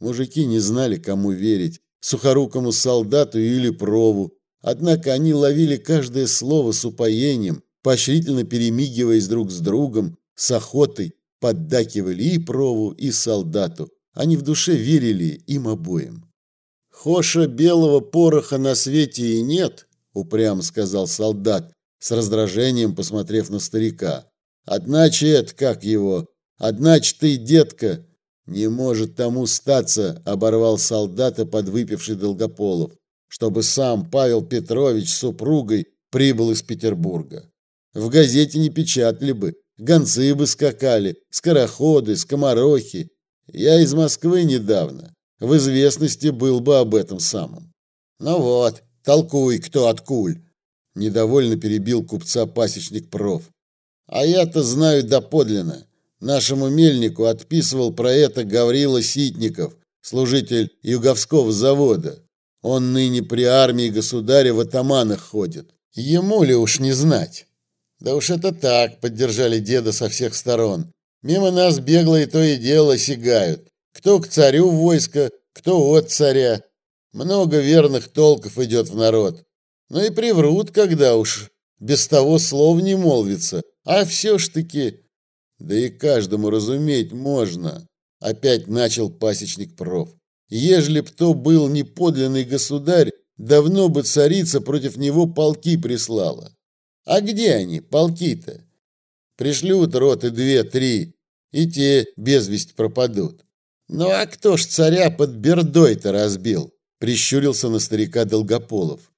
Мужики не знали, кому верить, сухорукому солдату или прову. Однако они ловили каждое слово с упоением, поощрительно перемигиваясь друг с другом, с охотой, поддакивали и прову, и солдату. Они в душе верили им обоим. «Хоша белого пороха на свете и нет», — упрямо сказал солдат, с раздражением посмотрев на старика. «Одначе это как его? Одначе ты, детка, не может тому статься», — оборвал солдата подвыпивший Долгополов, чтобы сам Павел Петрович с супругой прибыл из Петербурга. В газете не печатали бы, гонцы бы скакали, скороходы, скоморохи. Я из Москвы недавно, в известности был бы об этом самом. Ну вот, толкуй, кто откуль. Недовольно перебил купца пасечник проф. А я-то знаю доподлинно. Нашему мельнику отписывал про это Гаврила Ситников, служитель Юговского завода. Он ныне при армии государя в атаманах ходит. Ему ли уж не знать? Да уж это так, поддержали деда со всех сторон. Мимо нас бегло и то и дело сигают. Кто к царю войско, кто от царя. Много верных толков идет в народ. Ну и приврут, когда уж без того слов не молвится. А все ж таки... Да и каждому разуметь можно. Опять начал пасечник проф. Ежели б то был неподлинный государь, давно бы царица против него полки прислала. А где они, полки-то? Пришлют роты две-три, и те без весть пропадут. Ну а кто ж царя под бердой-то разбил? Прищурился на старика Долгополов.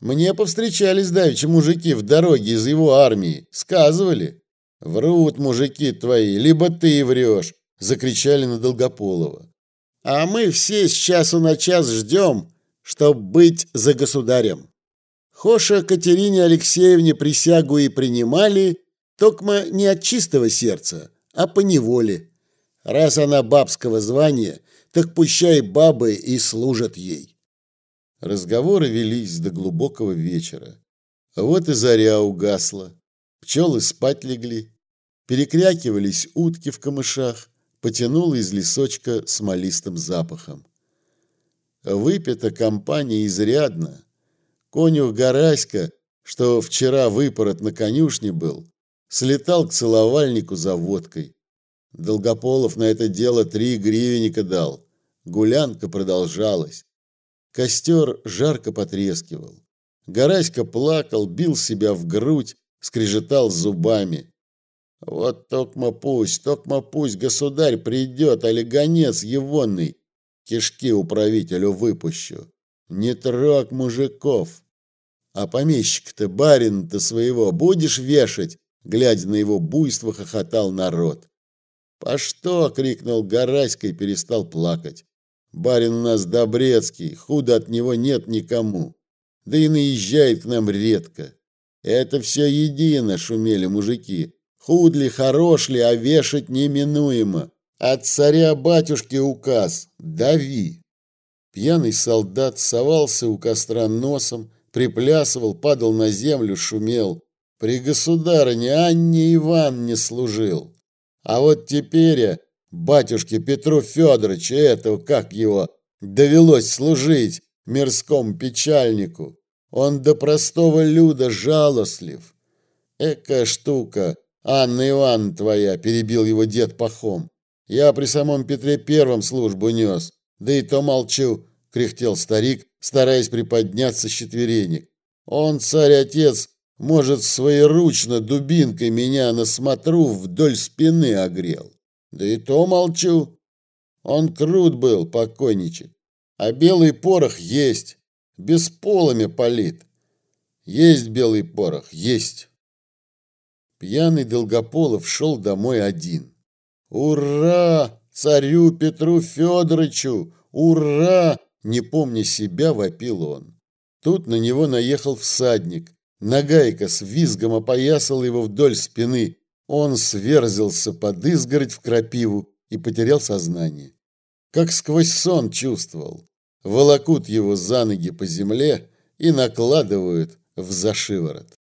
Мне повстречались давеча мужики в дороге из его армии. Сказывали. Врут мужики твои, либо ты врешь, закричали на Долгополова. А мы все с часу на час ждем, чтоб быть за государем. Хоша Катерине Алексеевне присягу и принимали, токмо не от чистого сердца, а по неволе. Раз она бабского звания, так пущай бабы и служат ей. Разговоры велись до глубокого вечера. Вот и заря угасла. Пчелы спать легли. Перекрякивались утки в камышах. Потянуло из лесочка смолистым запахом. Выпита компания изрядно. Конюх Гораська, что вчера выпорот на конюшне был, слетал к целовальнику за водкой. Долгополов на это дело три гривенника дал. Гулянка продолжалась. Костер жарко потрескивал. Гораська плакал, бил себя в грудь, скрежетал зубами. Вот токмо пусть, токмо пусть государь придет, али гонец егонный, кишки управителю выпущу. Не трог мужиков. А помещик-то, барин-то своего будешь вешать? Глядя на его буйство, хохотал народ. «По что?» — крикнул Гораська и перестал плакать. «Барин у нас Добрецкий, худо от него нет никому. Да и наезжает к нам редко. Это все едино», — шумели мужики. «Худ ли, хорош ли, а вешать неминуемо. От царя-батюшки указ — дави». Пьяный солдат совался у костра носом, приплясывал, падал на землю, шумел. При государыне Анне Ивановне служил. А вот теперь батюшке Петру Федоровичу этого, как его, довелось служить мирскому печальнику. Он до простого люда жалостлив. Экая штука, Анна Ивановна твоя, перебил его дед Пахом. Я при самом Петре Первом службу нес. Да и то молчу, кряхтел старик, стараясь приподняться с четверенек. Он, царь-отец, может, своеручно дубинкой меня на смотру вдоль спины огрел. Да и то молчу. Он крут был, покойничек. А белый порох есть, без полами полит. Есть белый порох, есть. Пьяный Долгополов шел домой один. Ура! Царю Петру Федоровичу! Ура! Не помня себя, вопил он. Тут на него наехал всадник. Нагайка с визгом опоясала его вдоль спины. Он сверзился под изгородь в крапиву и потерял сознание. Как сквозь сон чувствовал. Волокут его за ноги по земле и накладывают в зашиворот.